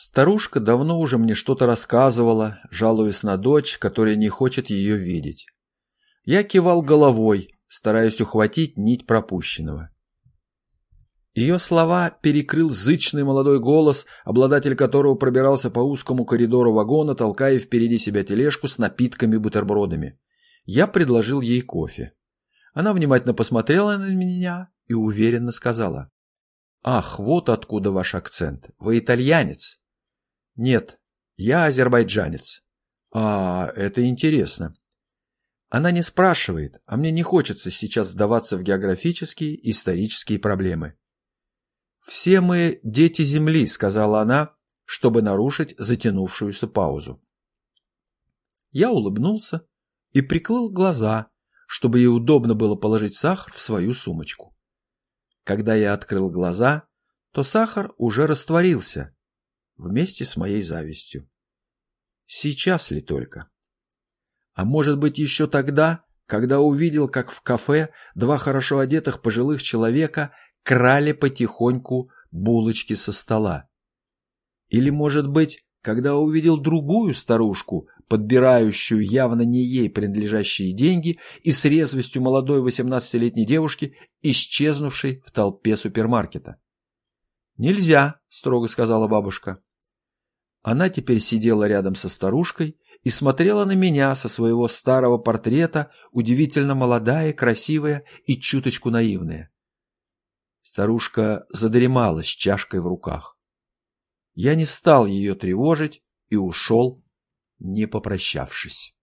Старушка давно уже мне что-то рассказывала, жалуясь на дочь, которая не хочет ее видеть. Я кивал головой, стараясь ухватить нить пропущенного. Ее слова перекрыл зычный молодой голос, обладатель которого пробирался по узкому коридору вагона, толкая впереди себя тележку с напитками-бутербродами. Я предложил ей кофе. Она внимательно посмотрела на меня и уверенно сказала. «Ах, вот откуда ваш акцент. Вы итальянец?» «Нет, я азербайджанец». «А, это интересно. Она не спрашивает, а мне не хочется сейчас вдаваться в географические исторические проблемы. «Все мы дети Земли», — сказала она, чтобы нарушить затянувшуюся паузу. Я улыбнулся и прикрыл глаза, чтобы ей удобно было положить сахар в свою сумочку. Когда я открыл глаза, то сахар уже растворился вместе с моей завистью. Сейчас ли только? А может быть еще тогда, когда увидел, как в кафе два хорошо одетых пожилых человека крали потихоньку булочки со стола. Или, может быть, когда увидел другую старушку, подбирающую явно не ей принадлежащие деньги и с резвостью молодой восемнадцатилетней девушки, исчезнувшей в толпе супермаркета. «Нельзя», — строго сказала бабушка. Она теперь сидела рядом со старушкой и смотрела на меня со своего старого портрета, удивительно молодая, красивая и чуточку наивная. Старушка задремала с чашкой в руках. Я не стал ее тревожить и ушел, не попрощавшись.